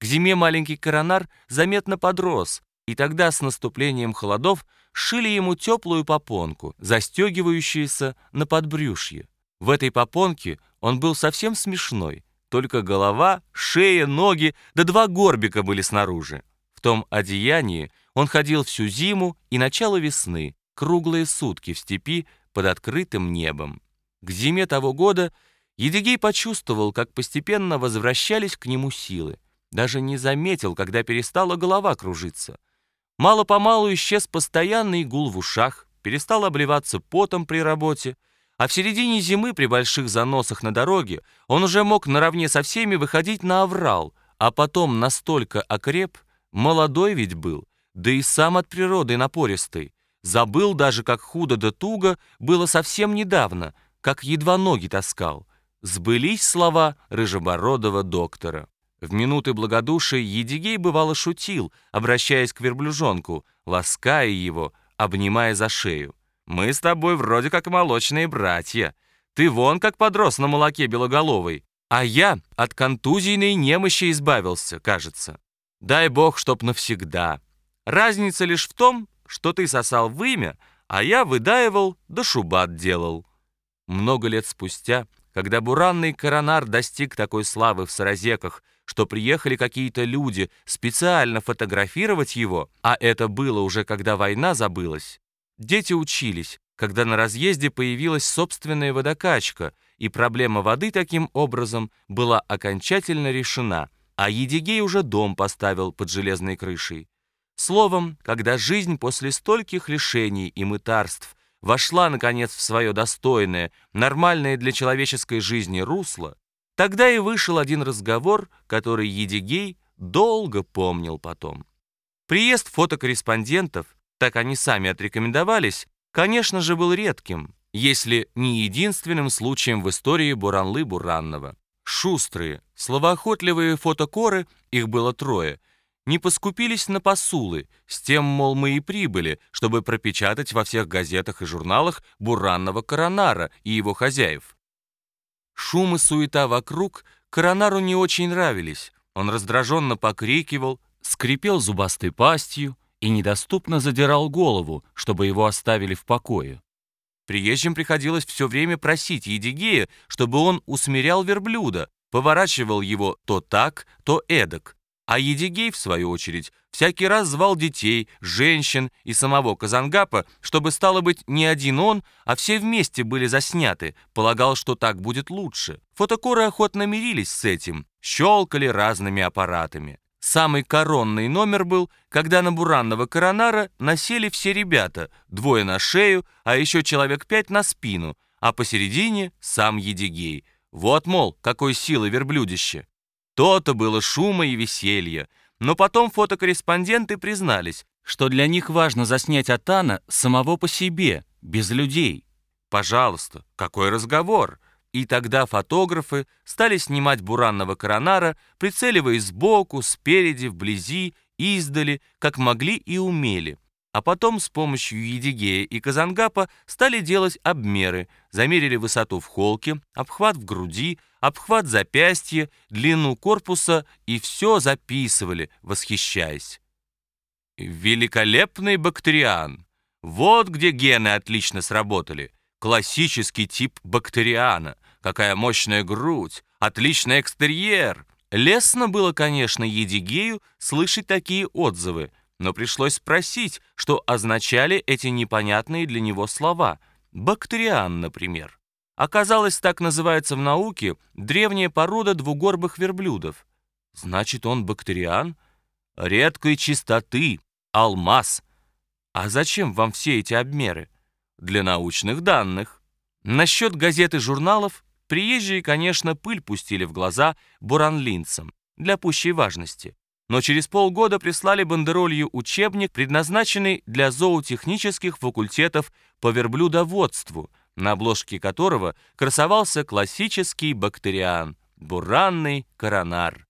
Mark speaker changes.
Speaker 1: К зиме маленький коронар заметно подрос, и тогда с наступлением холодов шили ему теплую попонку, застегивающуюся на подбрюшье. В этой попонке он был совсем смешной, только голова, шея, ноги да два горбика были снаружи. В том одеянии он ходил всю зиму и начало весны, круглые сутки в степи под открытым небом. К зиме того года Едигей почувствовал, как постепенно возвращались к нему силы. Даже не заметил, когда перестала голова кружиться. Мало-помалу исчез постоянный гул в ушах, перестал обливаться потом при работе, а в середине зимы при больших заносах на дороге он уже мог наравне со всеми выходить на аврал, а потом настолько окреп, молодой ведь был, да и сам от природы напористый, забыл даже, как худо да туго было совсем недавно, как едва ноги таскал. Сбылись слова рыжебородого доктора. В минуты благодушия Едигей бывало шутил, обращаясь к верблюжонку, лаская его, обнимая за шею. «Мы с тобой вроде как молочные братья. Ты вон как подрос на молоке белоголовый, а я от контузийной немощи избавился, кажется. Дай бог, чтоб навсегда. Разница лишь в том, что ты сосал вымя, а я выдаивал да шубат делал». Много лет спустя, когда буранный коронар достиг такой славы в Саразеках, что приехали какие-то люди специально фотографировать его, а это было уже когда война забылась. Дети учились, когда на разъезде появилась собственная водокачка, и проблема воды таким образом была окончательно решена, а Едигей уже дом поставил под железной крышей. Словом, когда жизнь после стольких лишений и мытарств вошла, наконец, в свое достойное, нормальное для человеческой жизни русло, Тогда и вышел один разговор, который Едигей долго помнил потом. Приезд фотокорреспондентов, так они сами отрекомендовались, конечно же, был редким, если не единственным случаем в истории Буранлы-Буранного. Шустрые, словоохотливые фотокоры, их было трое, не поскупились на посулы, с тем, мол, мы и прибыли, чтобы пропечатать во всех газетах и журналах Буранного Коронара и его хозяев. Шум и суета вокруг Коронару не очень нравились. Он раздраженно покрикивал, скрипел зубастой пастью и недоступно задирал голову, чтобы его оставили в покое. Приезжим приходилось все время просить Едигея, чтобы он усмирял верблюда, поворачивал его то так, то эдак, а Едигей, в свою очередь, всякий раз звал детей, женщин и самого Казангапа, чтобы, стало быть, не один он, а все вместе были засняты, полагал, что так будет лучше. Фотокоры охотно мирились с этим, щелкали разными аппаратами. Самый коронный номер был, когда на буранного коронара насели все ребята, двое на шею, а еще человек пять на спину, а посередине сам Едигей. Вот, мол, какой силы верблюдище. То-то было шума и веселья. Но потом фотокорреспонденты признались, что для них важно заснять Атана самого по себе, без людей. Пожалуйста, какой разговор? И тогда фотографы стали снимать буранного коронара, прицеливаясь сбоку, спереди, вблизи, издали, как могли и умели. А потом с помощью Едигея и Казангапа стали делать обмеры, замерили высоту в холке, обхват в груди, обхват запястья, длину корпуса и все записывали, восхищаясь. Великолепный бактериан. Вот где гены отлично сработали. Классический тип бактериана. Какая мощная грудь, отличный экстерьер. Лестно было, конечно, Едигею слышать такие отзывы, но пришлось спросить, что означали эти непонятные для него слова. Бактериан, например. Оказалось, так называется в науке древняя порода двугорбых верблюдов. Значит, он бактериан? Редкой чистоты, алмаз. А зачем вам все эти обмеры? Для научных данных. Насчет газет и журналов приезжие, конечно, пыль пустили в глаза буранлинцам для пущей важности но через полгода прислали бандеролью учебник, предназначенный для зоотехнических факультетов по верблюдоводству, на обложке которого красовался классический бактериан – буранный коронар.